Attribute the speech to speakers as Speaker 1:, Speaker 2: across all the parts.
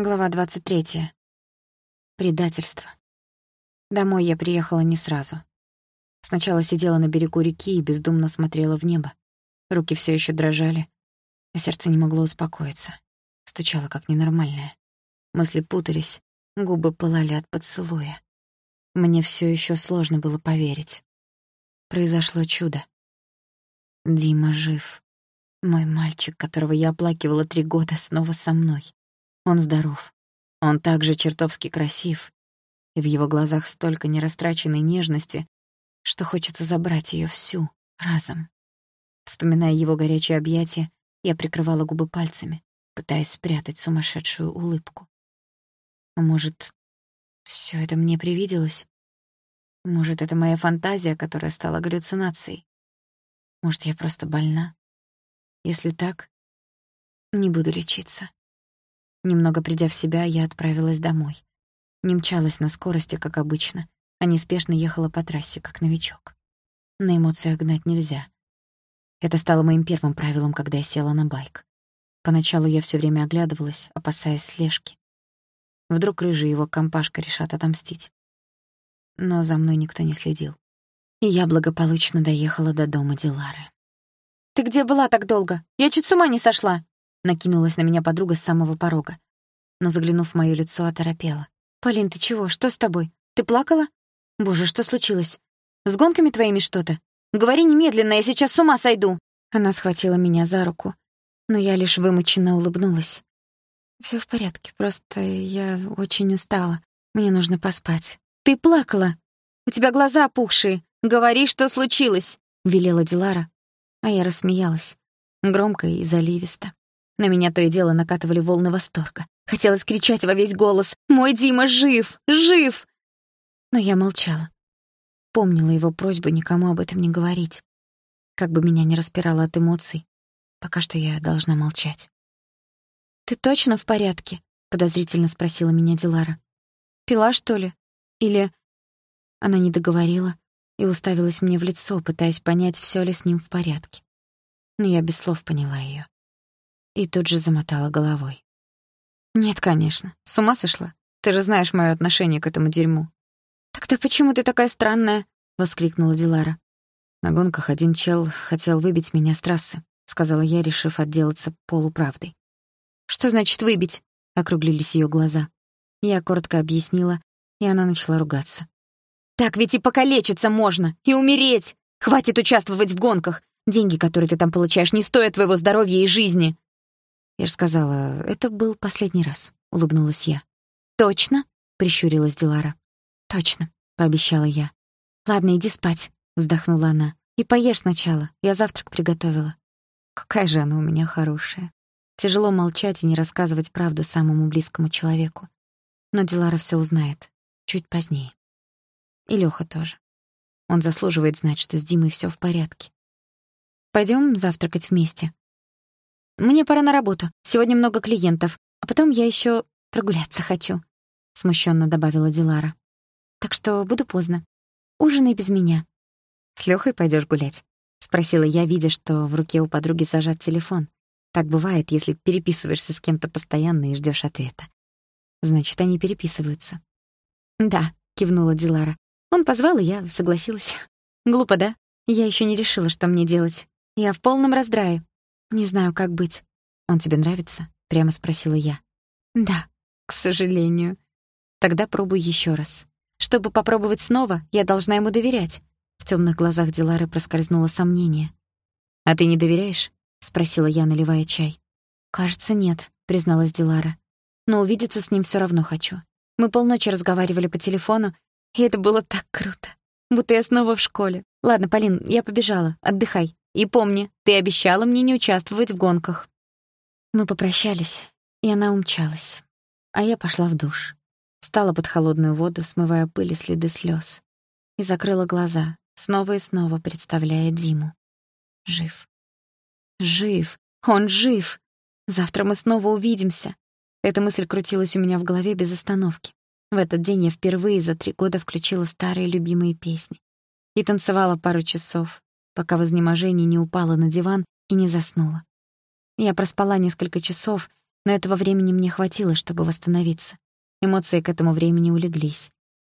Speaker 1: Глава 23. Предательство. Домой я приехала не сразу. Сначала сидела на берегу реки и бездумно смотрела в небо. Руки все еще дрожали, а сердце не могло успокоиться. Стучало как ненормальное. Мысли путались, губы пылали от поцелуя. Мне все еще сложно было поверить. Произошло чудо. Дима жив. Мой мальчик, которого я оплакивала три года, снова со мной. Он здоров. Он также чертовски красив. И в его глазах столько нерастраченной нежности, что хочется забрать ее всю, разом. Вспоминая его горячие объятия, я прикрывала губы пальцами, пытаясь спрятать сумасшедшую улыбку. А может, все это мне привиделось? Может, это моя фантазия, которая стала галлюцинацией? Может, я просто больна? Если так, не буду лечиться. Немного придя в себя, я отправилась домой. Не мчалась на скорости, как обычно, а неспешно ехала по трассе, как новичок. На эмоциях гнать нельзя. Это стало моим первым правилом, когда я села на байк. Поначалу я все время оглядывалась, опасаясь слежки. Вдруг рыжий его компашка решат отомстить. Но за мной никто не следил. И я благополучно доехала до дома Дилары.
Speaker 2: «Ты где была так долго? Я чуть с ума не сошла!»
Speaker 1: Накинулась на меня подруга с самого порога. Но, заглянув в моё лицо, оторопела.
Speaker 2: «Полин, ты чего? Что с тобой? Ты плакала? Боже, что случилось? С гонками твоими что-то? Говори немедленно, я сейчас с ума сойду!»
Speaker 1: Она схватила меня за руку, но я лишь вымученно улыбнулась. Всё в порядке, просто я очень устала. Мне нужно поспать».
Speaker 2: «Ты плакала! У тебя глаза опухшие. Говори, что случилось!» — велела Дилара.
Speaker 1: А я рассмеялась, громко и заливисто. На меня то и дело накатывали волны восторга. Хотелось кричать во весь голос «Мой Дима жив! Жив!» Но я молчала. Помнила его просьбу никому об этом не говорить. Как бы меня ни распирало от эмоций, пока что я должна молчать.
Speaker 2: «Ты точно в порядке?» — подозрительно спросила меня Дилара. «Пила, что ли? Или...»
Speaker 1: Она не договорила и уставилась мне в лицо, пытаясь понять, всё ли с ним в порядке. Но я без слов поняла её и тут же замотала головой. «Нет, конечно. С ума сошла? Ты же знаешь моё отношение к этому дерьму».
Speaker 2: «Тогда почему ты такая странная?» — воскликнула Дилара.
Speaker 1: «На гонках один чел хотел выбить меня с трассы», — сказала я, решив отделаться полуправдой.
Speaker 2: «Что значит выбить?» — округлились её глаза.
Speaker 1: Я коротко объяснила, и она начала ругаться.
Speaker 2: «Так ведь и покалечиться можно, и умереть! Хватит участвовать в гонках! Деньги, которые ты там получаешь, не стоят твоего здоровья и жизни!»
Speaker 1: Я же сказала, это был последний раз, улыбнулась я.
Speaker 2: Точно?
Speaker 1: прищурилась Дилара.
Speaker 2: Точно,
Speaker 1: пообещала я.
Speaker 2: Ладно, иди спать, вздохнула она.
Speaker 1: И поешь сначала, я завтрак приготовила. Какая же она у меня хорошая. Тяжело молчать и не рассказывать правду самому близкому человеку. Но Дилара все узнает чуть позднее. И Лёха тоже. Он заслуживает знать, что с Димой все в порядке. Пойдем завтракать вместе.
Speaker 2: Мне пора на работу. Сегодня много клиентов. А потом я еще прогуляться хочу», — смущенно добавила Дилара. «Так что буду поздно. Ужинай без меня».
Speaker 1: «С Лёхой пойдешь гулять?» — спросила я, видя, что в руке у подруги зажат телефон. Так бывает, если переписываешься с кем-то постоянно и ждешь ответа. Значит, они переписываются.
Speaker 2: «Да», — кивнула Дилара. «Он позвал, и я согласилась. Глупо, да? Я еще не решила, что мне делать. Я в полном раздрае. Не знаю, как быть.
Speaker 1: Он тебе нравится? Прямо спросила я.
Speaker 2: Да, к сожалению.
Speaker 1: Тогда пробуй еще раз. Чтобы попробовать снова, я должна ему доверять. В темных глазах Дилары проскользнуло сомнение. А ты не доверяешь? спросила я, наливая чай.
Speaker 2: Кажется, нет, призналась Дилара.
Speaker 1: Но увидеться с ним все равно хочу. Мы полночи разговаривали по телефону, и это было так круто. Будто я снова в школе. Ладно, Полин, я побежала. Отдыхай. И помни, ты обещала мне не участвовать в гонках». Мы попрощались, и она умчалась. А я пошла в душ. Встала под холодную воду, смывая пыль и следы слез, И закрыла глаза, снова и снова представляя Диму. Жив. Жив. Он жив. Завтра мы снова увидимся. Эта мысль крутилась у меня в голове без остановки. В этот день я впервые за три года включила старые любимые песни и танцевала пару часов, пока в изнеможении не упала на диван и не заснула. Я проспала несколько часов,
Speaker 2: Но этого времени мне хватило, чтобы восстановиться. Эмоции к этому времени улеглись.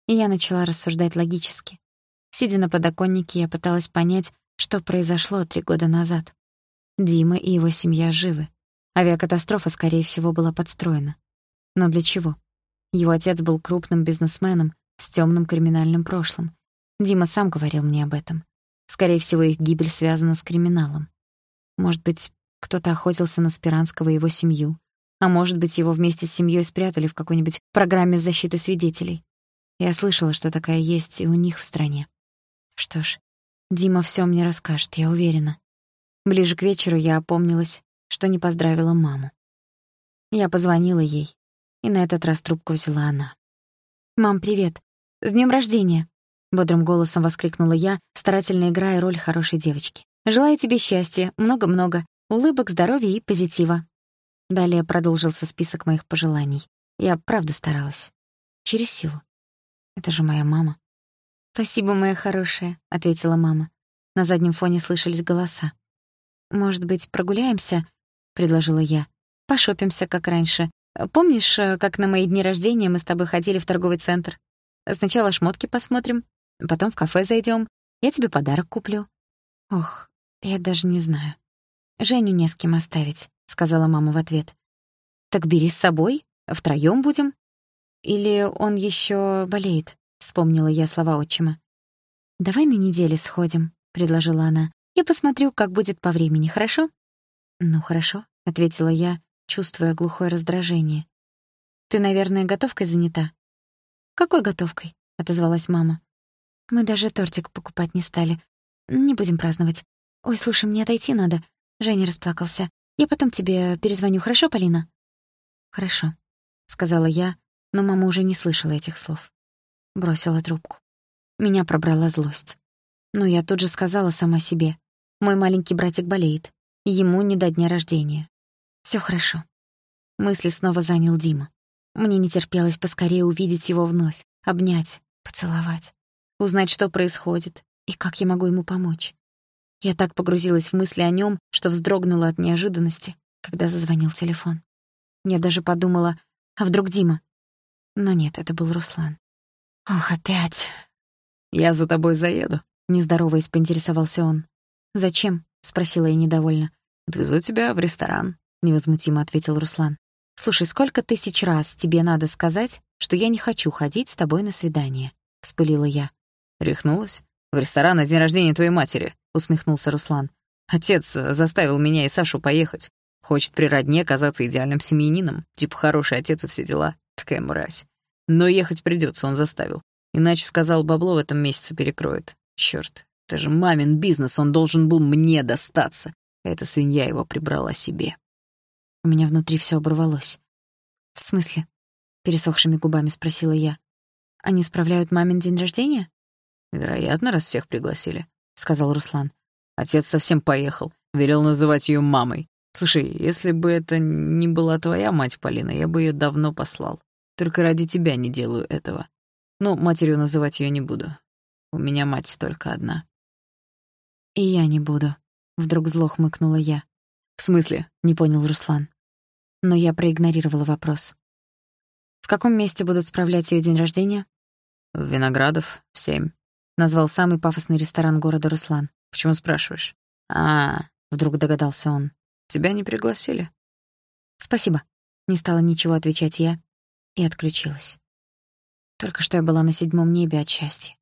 Speaker 2: И я начала рассуждать логически. Сидя на подоконнике, я пыталась понять, что произошло три года назад. Дима и его семья живы. Авиакатастрофа, скорее всего, была подстроена. Но для чего? Его отец был крупным бизнесменом с тёмным криминальным прошлым. Дима сам говорил мне об этом. Скорее всего, их гибель связана с криминалом. Может быть, кто-то охотился на Спиранского и его семью, а может быть, его вместе с семьей спрятали в какой-нибудь программе защиты свидетелей. Я слышала, что такая есть и у них в стране. Что ж, Дима всё мне расскажет, я уверена. Ближе к вечеру я опомнилась, что не поздравила маму. Я позвонила ей, и на этот раз трубку взяла она. «Мам, привет! С днём рождения!» — бодрым голосом воскликнула я, старательно играя роль хорошей девочки. «Желаю тебе счастья, много-много, улыбок, здоровья и позитива». Далее продолжился список моих пожеланий. Я правда старалась. Через силу. Это же моя мама. «Спасибо, моя хорошая», — ответила мама. На заднем фоне слышались голоса. «Может быть, прогуляемся?» — предложила я. «Пошопимся, как раньше. Помнишь, э, как на мои дни рождения мы с тобой ходили в торговый центр? Сначала шмотки посмотрим, потом в кафе зайдем. Я тебе подарок куплю». «Ох, я даже не знаю. Женю не с кем оставить», — сказала мама в ответ. «Так бери с собой, втроём будем». «Или он ещё болеет?» вспомнила я слова отчима. «Давай на неделе сходим», — предложила она. «Я посмотрю, как будет по времени, хорошо?» «Ну, хорошо», — ответила я, чувствуя глухое раздражение. «Ты, наверное, готовкой занята?» «Какой готовкой?» — отозвалась мама. «Мы даже тортик покупать не стали. Не будем праздновать. Ой, слушай, мне отойти надо. Женя расплакался. Я потом тебе перезвоню, хорошо, Полина?» «Хорошо», — сказала я, но мама уже не слышала этих слов бросила трубку. Меня пробрала злость. Но я тут же сказала сама себе. Мой маленький братик болеет. Ему не до дня рождения. Всё хорошо. Мысли снова занял Дима. Мне не терпелось поскорее увидеть его вновь, обнять, поцеловать, узнать, что происходит и как я могу ему помочь. Я так погрузилась в мысли о нём, что вздрогнула от неожиданности, когда зазвонил телефон. Я даже подумала, а вдруг Дима? Но нет, это был Руслан. «Ох, опять!»
Speaker 3: «Я за тобой заеду», — нездороваясь поинтересовался он.
Speaker 2: «Зачем?» — спросила я недовольно.
Speaker 3: «Отвезу тебя в ресторан», — невозмутимо ответил Руслан.
Speaker 2: «Слушай, сколько тысяч раз тебе надо сказать, что я не хочу ходить с тобой на свидание?» — вспылила я.
Speaker 3: «Рехнулась? В ресторан на день рождения твоей матери», — усмехнулся Руслан. «Отец заставил меня и Сашу поехать. Хочет при родне казаться идеальным семьянином. Типа хороший отец и все дела. Такая мразь. Но ехать придется, он заставил. Иначе, сказал, бабло в этом месяце перекроет. Черт, это же мамин бизнес, он должен был мне достаться. Эта свинья его прибрала себе.
Speaker 2: У меня внутри все оборвалось. «В смысле?» — пересохшими губами спросила я. «Они справляют мамин день рождения?»
Speaker 3: «Вероятно, раз всех пригласили», — сказал Руслан. Отец совсем поехал, велел называть ее мамой. Слушай, если бы это не была твоя мать, Полина, я бы ее давно послал. Только ради тебя не делаю этого. Но матерью называть ее не буду. У меня мать только одна.
Speaker 2: И я не буду. Вдруг зло хмыкнула я.
Speaker 3: В смысле? Не понял Руслан.
Speaker 2: Но я проигнорировала вопрос. В каком месте будут справлять ее день рождения?
Speaker 3: В Виноградов, в семь.
Speaker 2: Назвал самый пафосный ресторан города Руслан.
Speaker 3: Почему спрашиваешь?
Speaker 2: А, вдруг догадался он.
Speaker 3: Тебя не пригласили?
Speaker 2: Спасибо. Не стала ничего отвечать я, и отключилась. Только что я была на седьмом небе от счастья,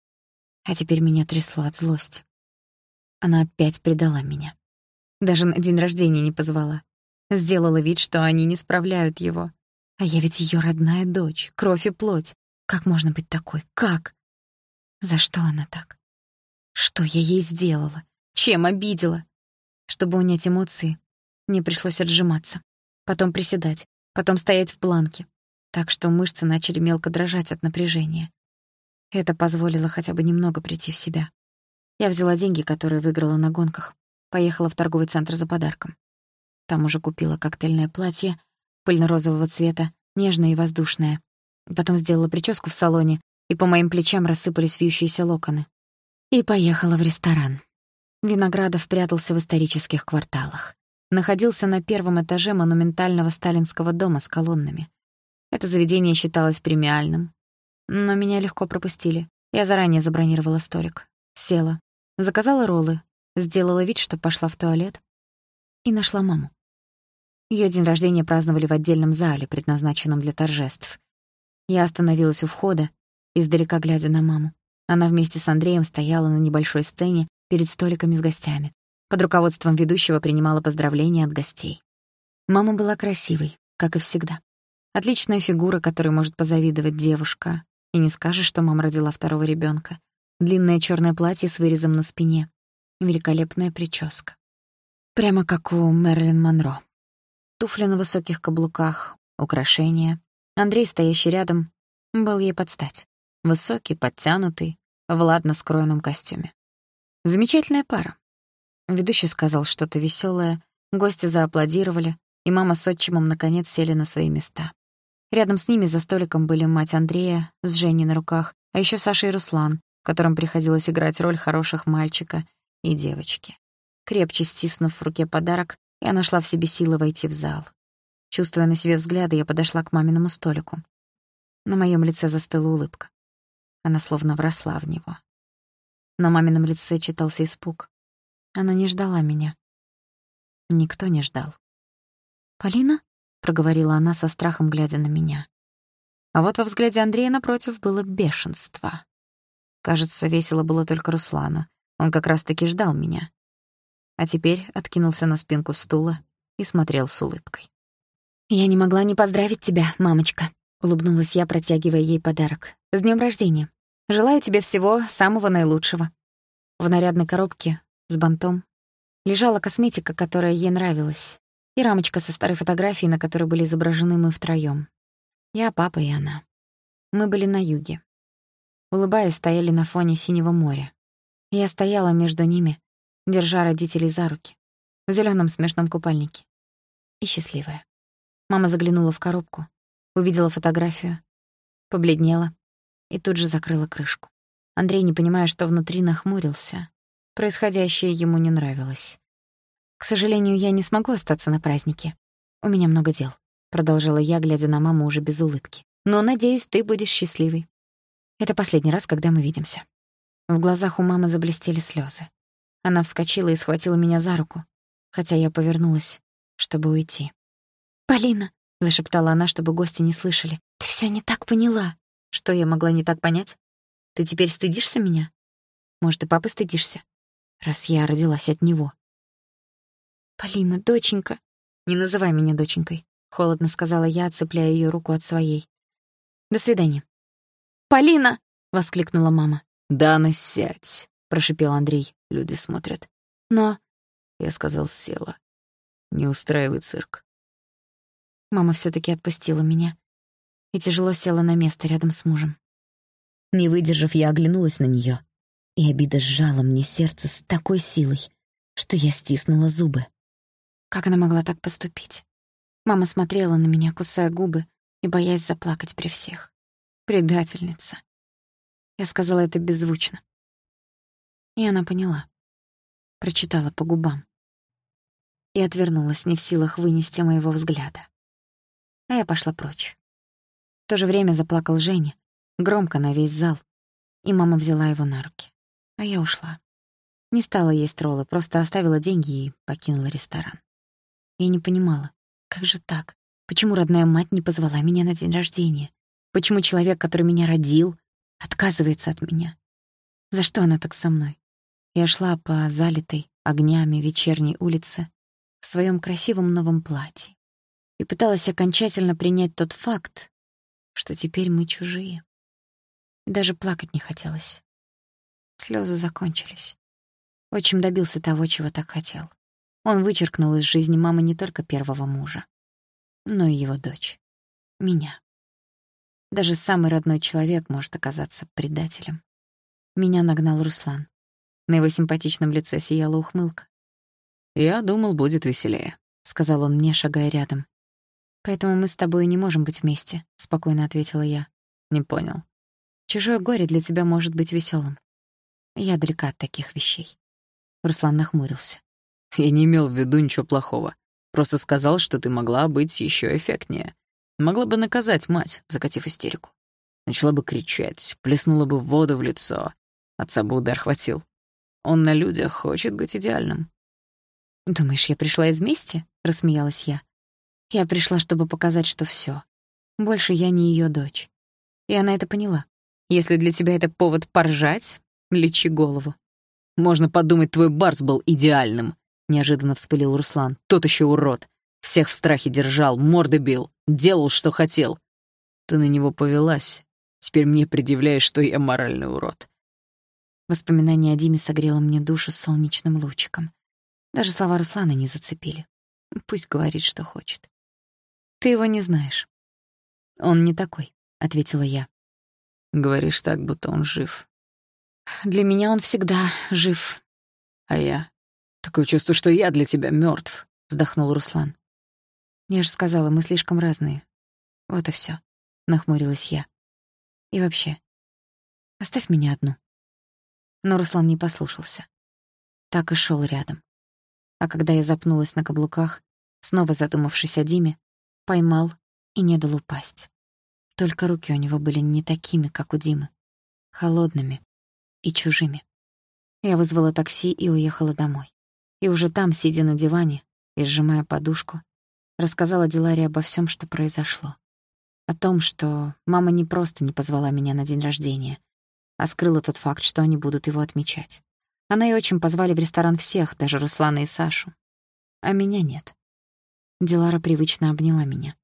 Speaker 2: а теперь меня трясло от злости. Она опять предала меня. Даже на день рождения не позвала. Сделала вид, что они не справляют его. А я ведь ее родная дочь, кровь и плоть. Как можно быть такой? Как? За что она так? Что я ей сделала? Чем обидела? Чтобы унять эмоции, мне пришлось отжиматься, потом приседать, потом стоять в планке, так что мышцы начали мелко дрожать от напряжения. Это позволило хотя бы немного прийти в себя. Я взяла деньги, которые выиграла на гонках, поехала в торговый центр за подарком. Там уже купила коктейльное платье, пыльно-розового цвета, нежное и воздушное. Потом сделала прическу в салоне, и по моим плечам рассыпались вьющиеся локоны. И поехала в ресторан. Виноградов прятался в исторических кварталах.
Speaker 1: находился на первом этаже монументального сталинского дома с колоннами. Это заведение считалось премиальным, но меня легко пропустили. Я заранее забронировала столик. Села, заказала роллы, сделала вид, что пошла в туалет и нашла маму. Ее день рождения праздновали в отдельном зале, предназначенном для торжеств. Я остановилась у входа, издалека глядя на маму. Она вместе с Андреем стояла на небольшой сцене перед столиками с гостями. Под руководством ведущего принимала поздравления от гостей. Мама была красивой, как и всегда. Отличная фигура, которой может позавидовать девушка. И не скажешь, что мама родила второго ребенка. Длинное черное платье с вырезом на спине. Великолепная прическа. Прямо как у Мэрилин Монро. Туфли на высоких каблуках, украшения. Андрей, стоящий рядом, был ей под стать. Высокий, подтянутый, в ладно скроенном костюме. Замечательная пара. Ведущий сказал что-то веселое, гости зааплодировали, и мама с отчимом наконец сели на свои места. Рядом с ними за столиком были мать Андрея с Женей на руках, а еще Саша и Руслан, которым приходилось играть роль хороших мальчика и девочки. Крепче стиснув в руке подарок, я нашла в себе силы войти в зал. Чувствуя на себе взгляды, я подошла к маминому столику. На моем лице застыла улыбка. Она словно вросла в него. На мамином лице читался испуг. Она не ждала меня. Никто не ждал. «Полина?» — проговорила она со страхом, глядя на меня. А вот во взгляде Андрея напротив было бешенство. Кажется, весело было только Руслану. Он как раз-таки ждал меня. А теперь откинулся на спинку стула и смотрел с улыбкой. «Я не могла не поздравить тебя, мамочка», — улыбнулась я, протягивая ей подарок. «С днём рождения!» Желаю тебе всего самого наилучшего». В нарядной коробке с бантом лежала косметика, которая ей нравилась, и рамочка со старой фотографией, на которой были изображены мы втроём. Я, папа и она. Мы были на юге. Улыбаясь, стояли на фоне синего моря. Я стояла между ними, держа родителей за руки, в зелёном смешном купальнике. И счастливая. Мама заглянула в коробку, увидела фотографию, побледнела, и тут же закрыла крышку. Андрей, не понимая, что внутри, нахмурился. Происходящее ему не нравилось. «К сожалению, я не смогу остаться на празднике. У меня много дел», — продолжила я, глядя на маму уже без улыбки. «Но, надеюсь, ты будешь счастливой. Это последний раз, когда мы видимся». В глазах у мамы заблестели слезы. Она вскочила и схватила меня за руку, хотя я повернулась, чтобы уйти. «Полина!» — зашептала она, чтобы гости не слышали. «Ты всё не так поняла. Что я могла не так понять? Ты теперь стыдишься меня? Может, и папы стыдишься, раз я родилась от него. Полина, доченька, не называй меня доченькой, холодно сказала я, отцепляя ее руку от своей. До свидания. Полина! воскликнула мама.
Speaker 3: «Дана, сядь», — прошипел Андрей. Люди смотрят.
Speaker 1: «Но...»
Speaker 3: — я сказал, села. «Не устраивай цирк».
Speaker 1: Мама все таки отпустила меня, и тяжело села на место рядом с мужем.
Speaker 2: Не выдержав, я оглянулась на нее, и обида сжала мне сердце с такой силой, что я стиснула зубы.
Speaker 1: Как она могла так поступить? Мама смотрела на меня, кусая губы и боясь заплакать при всех. Предательница. Я сказала это беззвучно. И она поняла. Прочитала по губам. И отвернулась, не в силах вынести моего взгляда. А я пошла прочь то же время заплакал Женя, громко на весь зал, и мама взяла его на руки. А я ушла. Не стала есть роллы, просто оставила деньги и покинула ресторан. Я не понимала, как же так? Почему родная мать не позвала меня на день рождения? Почему человек, который меня родил, отказывается от меня? За что она так со мной? Я шла по залитой огнями вечерней улице в своем красивом новом платье и пыталась окончательно принять тот факт, что теперь мы чужие. даже плакать не хотелось. Слезы закончились. Отчим добился того, чего так хотел. Он вычеркнул из жизни мамы не только первого мужа, но и его дочь. Меня. Даже самый родной человек может оказаться предателем. Меня нагнал Руслан. На его симпатичном лице сияла ухмылка.
Speaker 3: «Я думал, будет веселее», — сказал он мне, шагая рядом.
Speaker 1: «Поэтому мы с тобой не можем быть вместе», — спокойно ответила я.
Speaker 3: «Не понял».
Speaker 1: «Чужое горе для тебя может быть веселым. Я далека от таких вещей». Руслан нахмурился.
Speaker 3: Я не имел в виду ничего плохого. Просто сказал, что ты могла быть еще эффектнее. Могла бы наказать мать, закатив истерику. Начала бы кричать, плеснула бы воду в лицо. Отца бы удар хватил. Он на людях хочет быть идеальным.
Speaker 1: «Думаешь, я пришла из мести?» — рассмеялась я. «Я пришла, чтобы показать, что все. Больше я не ее дочь». И она это поняла. «Если для тебя это повод поржать, лечи голову».
Speaker 3: «Можно подумать, твой Барс был идеальным», — неожиданно вспылил Руслан. «Тот еще урод. Всех в страхе держал, морды бил, делал, что хотел. Ты на него повелась. Теперь мне предъявляешь, что я моральный урод».
Speaker 1: Воспоминание о Диме согрело мне душу солнечным лучиком. Даже слова Руслана не зацепили. Пусть говорит, что хочет. Ты его не знаешь. Он не такой, ответила я.
Speaker 3: Говоришь так, будто он жив.
Speaker 1: Для меня он всегда жив.
Speaker 3: А я? Такое чувство, что я для тебя мертв, вздохнул Руслан.
Speaker 1: Я же сказала, мы слишком разные. Вот и все, нахмурилась я. И вообще, оставь меня одну. Но Руслан не послушался. Так и шел рядом а когда я запнулась на каблуках, снова задумавшись о Диме, поймал и не дал упасть. Только руки у него были не такими, как у Димы, холодными и чужими. Я вызвала такси и уехала домой. И уже там, сидя на диване и сжимая подушку, рассказала Диларе обо всем, что произошло. О том, что мама не просто не позвала меня на день рождения, а скрыла тот факт, что они будут его отмечать. Она и очень позвали в ресторан всех, даже Руслана и Сашу. А меня нет. Дилара привычно обняла меня.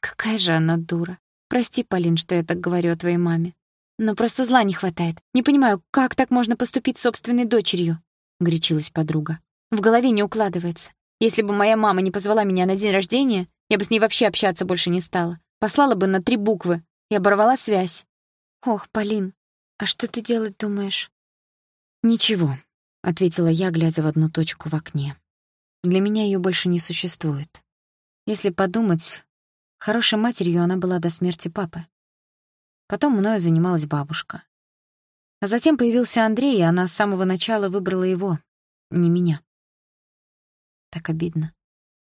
Speaker 1: Какая же она дура. Прости, Полин, что я так говорю о твоей маме. Но просто зла не хватает. Не понимаю, как так можно поступить с собственной дочерью? Горячилась подруга. В голове не укладывается. Если бы моя мама не позвала меня на день рождения, я бы с ней вообще общаться больше не стала. Послала бы на три буквы и оборвала связь. Ох, Полин, а что ты делать думаешь? «Ничего», — ответила я, глядя в одну точку в окне. «Для меня ее больше не существует. Если подумать, хорошей матерью она была до смерти папы. Потом мною занималась бабушка. А затем появился Андрей, и она с самого начала выбрала его, не меня. Так обидно.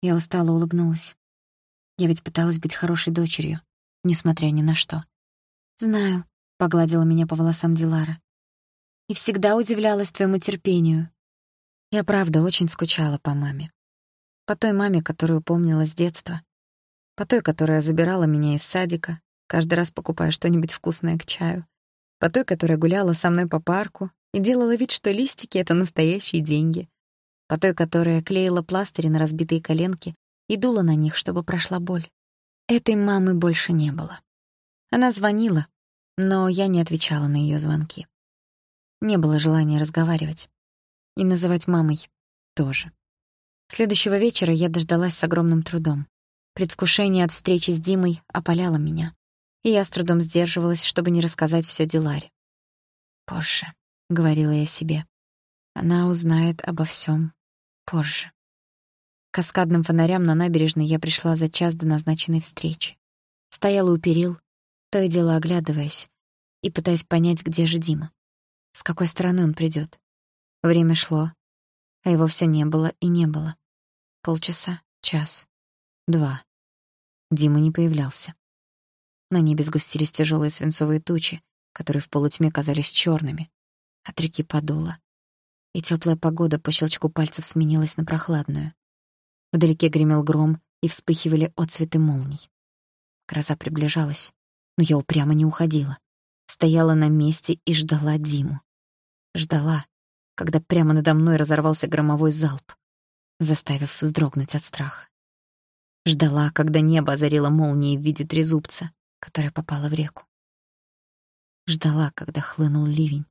Speaker 1: Я устало улыбнулась. Я ведь пыталась быть хорошей дочерью, несмотря ни на что. «Знаю», — погладила меня по волосам Дилара и всегда удивлялась твоему терпению. Я правда очень скучала по маме. По той маме, которую помнила с детства. По той, которая забирала меня из садика, каждый раз покупая что-нибудь вкусное к чаю. По той, которая гуляла со мной по парку и делала вид, что листики — это настоящие деньги. По той, которая клеила пластыри на разбитые коленки и дула на них, чтобы прошла боль. Этой мамы больше не было. Она звонила, но я не отвечала на ее звонки. Не было желания разговаривать. И называть мамой тоже. Следующего вечера я дождалась с огромным трудом. Предвкушение от встречи с Димой опаляло меня. И я с трудом сдерживалась, чтобы не рассказать всё Диларе. «Позже», — говорила я себе. «Она узнает обо всём позже». К каскадным фонарям на набережной я пришла за час до назначенной встречи. Стояла у перил, то и дело оглядываясь и пытаясь понять, где же Дима. С какой стороны он придёт? Время шло, а его всё не было и не было. Полчаса, час, два. Дима не появлялся. На небе сгустились тяжёлые свинцовые тучи, которые в полутьме казались чёрными. От реки подуло, и тёплая погода по щелчку пальцев сменилась на прохладную. Вдалеке гремел гром, и вспыхивали отцветы молний. Гроза приближалась, но я упрямо не уходила стояла на месте и ждала Диму. Ждала, когда прямо надо мной разорвался громовой залп, заставив вздрогнуть от страха. Ждала, когда небо озарило молнией в виде трезубца, которая попала в реку. Ждала, когда хлынул ливень.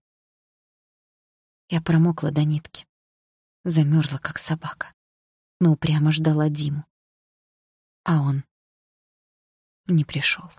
Speaker 1: Я промокла до нитки, замерзла, как собака, но упрямо ждала Диму. А он не пришел.